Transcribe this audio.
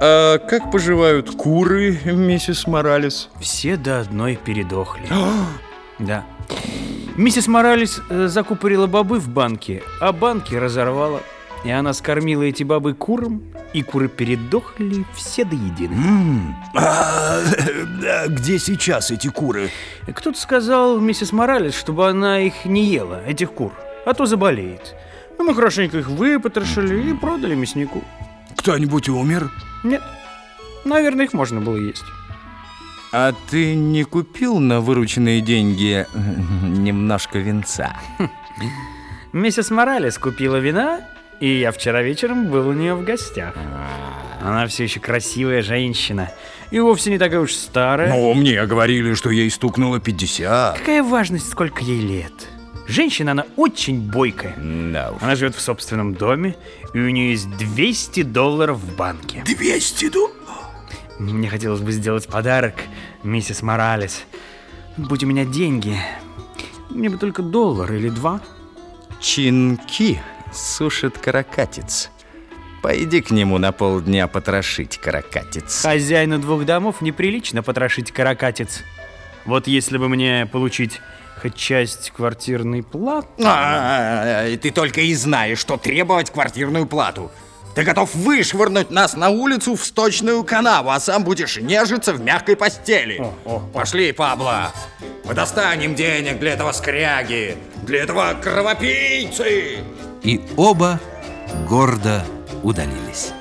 А как поживают куры, миссис Моралес? Все до одной передохли. да. Миссис Моралес э, закупорила бобы в банке, а банки разорвала. И она скормила эти бобы курам, и куры передохли все до единой. А, где сейчас эти куры? Кто-то сказал миссис Моралес, чтобы она их не ела, этих кур, а то заболеет. Ну, мы хорошенько их выпотрошили и продали мяснику. Кто-нибудь умер? Нет, наверное, их можно было есть. А ты не купил на вырученные деньги немножко венца? Миссис Моралес купила вина, и я вчера вечером был у нее в гостях. Она все еще красивая женщина. И вовсе не такая уж старая. Ну, мне говорили, что ей стукнуло 50. Какая важность, сколько ей лет? Женщина, она очень бойкая. Да уж. Она живет в собственном доме, и у нее есть 200 долларов в банке. 200 долларов? Мне хотелось бы сделать подарок, миссис Моралес. Будь у меня деньги, мне бы только доллар или два. Чинки сушит каракатиц. Пойди к нему на полдня потрошить каракатиц. Хозяину двух домов неприлично потрошить каракатиц. Вот если бы мне получить хоть часть квартирной платы... А, ты только и знаешь, что требовать квартирную плату. Ты готов вышвырнуть нас на улицу в сточную канаву, а сам будешь нежиться в мягкой постели. Пошли, Пабло. Мы достанем денег для этого скряги, для этого кровопийцы. И оба гордо удалились.